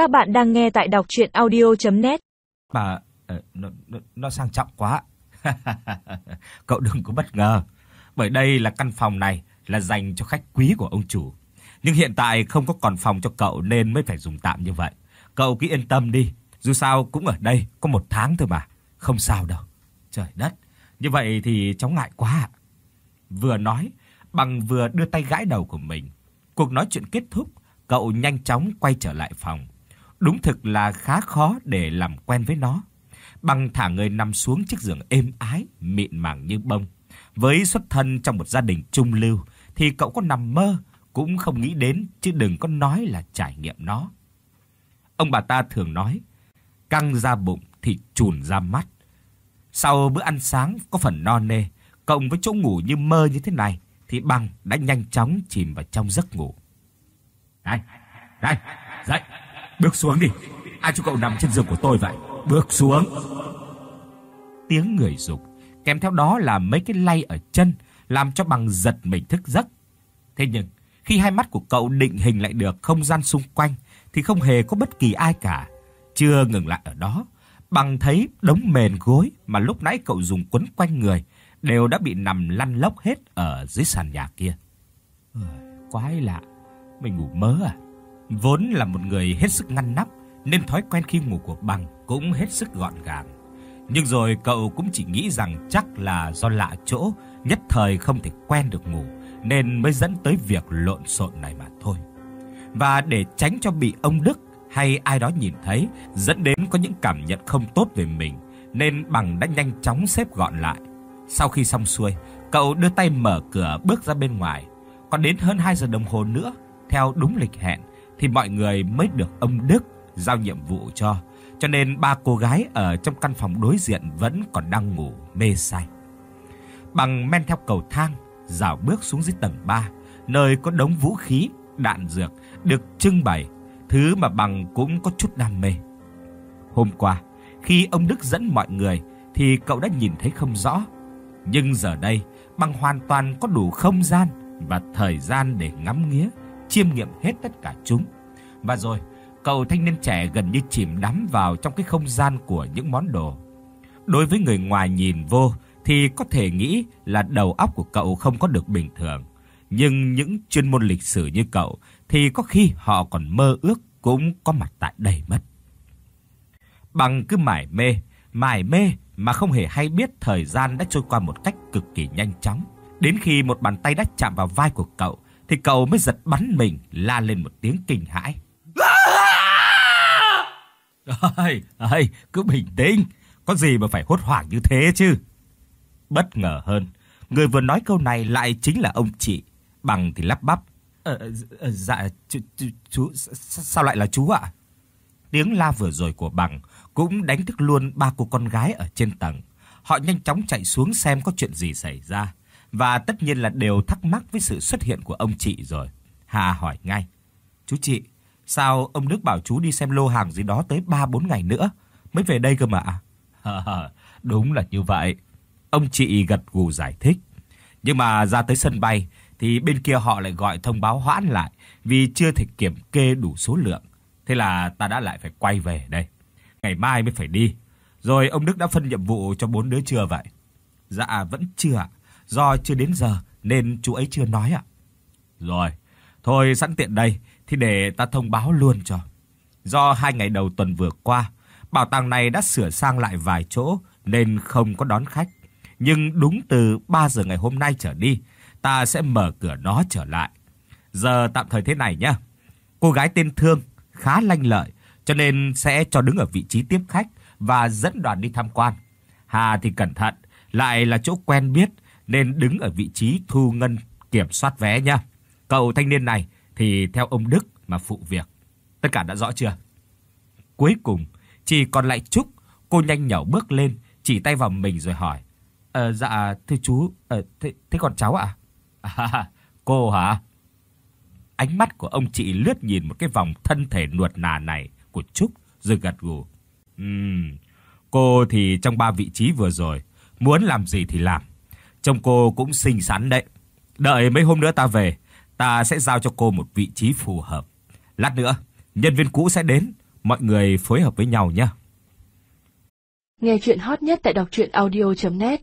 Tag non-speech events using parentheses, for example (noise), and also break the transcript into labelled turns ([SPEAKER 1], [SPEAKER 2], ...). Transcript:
[SPEAKER 1] Các bạn đang nghe tại đọc audio net
[SPEAKER 2] Bà ờ, nó, nó nó sang trọng quá. (laughs) Cậu đừng có bất ngờ, bởi đây là căn phòng này là dành cho khách quý của ông chủ. Nhưng hiện tại không có còn phòng cho cậu nên mới phải dùng tạm như vậy. Cậu cứ yên tâm đi, dù sao cũng ở đây có một tháng thôi mà, không sao đâu. Trời đất, như vậy thì cháu ngại quá ạ. Vừa nói, bằng vừa đưa tay gãi đầu của mình. Cuộc nói chuyện kết thúc, cậu nhanh chóng quay trở lại phòng. Đúng thực là khá khó để làm quen với nó. Bằng thả người nằm xuống chiếc giường êm ái, mịn màng như bông. Với xuất thân trong một gia đình trung lưu thì cậu có nằm mơ cũng không nghĩ đến chứ đừng có nói là trải nghiệm nó. Ông bà ta thường nói, căng ra bụng thì trùn ra mắt. Sau bữa ăn sáng có phần no nê, cộng với chỗ ngủ như mơ như thế này thì Bằng đã nhanh chóng chìm vào trong giấc ngủ. Này, này, dậy, bước xuống đi. Ai cho cậu nằm trên giường của tôi vậy? Bước xuống. Tiếng người dục, kèm theo đó là mấy cái lay ở chân, làm cho Bằng giật mình thức giấc. Thế nhưng, khi hai mắt của cậu định hình lại được không gian xung quanh thì không hề có bất kỳ ai cả. Chưa ngừng lại ở đó, Bằng thấy đống mền gối mà lúc nãy cậu dùng quấn quanh người đều đã bị nằm lăn lóc hết ở dưới sàn nhà kia. Quái lạ, mình ngủ mơ à? Vốn là một người hết sức ngăn nắp nên thói quen khi ngủ của Bằng cũng hết sức gọn gàng. Nhưng rồi cậu cũng chỉ nghĩ rằng chắc là do lạ chỗ, nhất thời không thể quen được ngủ nên mới dẫn tới việc lộn xộn này mà thôi. Và để tránh cho bị ông Đức hay ai đó nhìn thấy dẫn đến có những cảm nhận không tốt về mình nên Bằng đã nhanh chóng xếp gọn lại. Sau khi xong xuôi, cậu đưa tay mở cửa bước ra bên ngoài. Còn đến hơn 2 giờ đồng hồ nữa, theo đúng lịch hẹn thì mọi người mới được ông Đức giao nhiệm vụ cho. Cho nên ba cô gái ở trong căn phòng đối diện vẫn còn đang ngủ mê say. Bằng men theo cầu thang, dạo bước xuống dưới tầng 3, nơi có đống vũ khí, đạn dược được trưng bày, thứ mà bằng cũng có chút đam mê. Hôm qua, khi ông Đức dẫn mọi người thì cậu đã nhìn thấy không rõ, nhưng giờ đây, bằng hoàn toàn có đủ không gian và thời gian để ngắm nghía, chiêm nghiệm hết tất cả chúng. Và rồi, cậu thanh niên trẻ gần như chìm đắm vào trong cái không gian của những món đồ. Đối với người ngoài nhìn vô thì có thể nghĩ là đầu óc của cậu không có được bình thường, nhưng những chuyên môn lịch sử như cậu thì có khi họ còn mơ ước cũng có mặt tại đây mất. Bằng cứ mải mê, mải mê mà không hề hay biết thời gian đã trôi qua một cách cực kỳ nhanh chóng. Đến khi một bàn tay đã chạm vào vai của cậu thì cậu mới giật bắn mình la lên một tiếng kinh hãi. Ơi, ơi, cứ bình tĩnh, có gì mà phải hốt hoảng như thế chứ. Bất ngờ hơn, người vừa nói câu này lại chính là ông chị, bằng thì lắp bắp. Ờ, ờ dạ chú, chú, chú sao lại là chú ạ? Tiếng la vừa rồi của bằng cũng đánh thức luôn ba cô con gái ở trên tầng. Họ nhanh chóng chạy xuống xem có chuyện gì xảy ra và tất nhiên là đều thắc mắc với sự xuất hiện của ông chị rồi. Hà hỏi ngay: "Chú chị, sao ông Đức bảo chú đi xem lô hàng gì đó tới 3 4 ngày nữa mới về đây cơ mà?" (laughs) Đúng là như vậy. Ông chị gật gù giải thích. Nhưng mà ra tới sân bay thì bên kia họ lại gọi thông báo hoãn lại vì chưa thể kiểm kê đủ số lượng. Thế là ta đã lại phải quay về đây. Ngày mai mới phải đi. Rồi ông Đức đã phân nhiệm vụ cho bốn đứa chưa vậy? Dạ vẫn chưa ạ. Do chưa đến giờ nên chú ấy chưa nói ạ. Rồi, thôi sẵn tiện đây thì để ta thông báo luôn cho. Do hai ngày đầu tuần vừa qua, bảo tàng này đã sửa sang lại vài chỗ nên không có đón khách. Nhưng đúng từ 3 giờ ngày hôm nay trở đi, ta sẽ mở cửa nó trở lại. Giờ tạm thời thế này nhé. Cô gái tên Thương khá lanh lợi, cho nên sẽ cho đứng ở vị trí tiếp khách và dẫn đoàn đi tham quan. Hà thì cẩn thận, lại là chỗ quen biết nên đứng ở vị trí thu ngân kiểm soát vé nha. Cậu thanh niên này thì theo ông Đức mà phụ việc. Tất cả đã rõ chưa? Cuối cùng chỉ còn lại Trúc, cô nhanh nhảu bước lên, chỉ tay vào mình rồi hỏi: "Ờ dạ thưa chú, ờ thế thế còn cháu ạ?" À, cô hả? Ánh mắt của ông chị lướt nhìn một cái vòng thân thể nuột nà này của Trúc rồi gật gù. Ừm, cô thì trong ba vị trí vừa rồi, muốn làm gì thì làm. Trông cô cũng xinh xắn đấy. Đợi mấy hôm nữa ta về, ta sẽ giao cho cô một vị trí phù hợp. Lát nữa, nhân viên cũ sẽ đến, mọi người phối hợp với nhau nhé.
[SPEAKER 1] Nghe chuyện hot nhất tại đọc audio net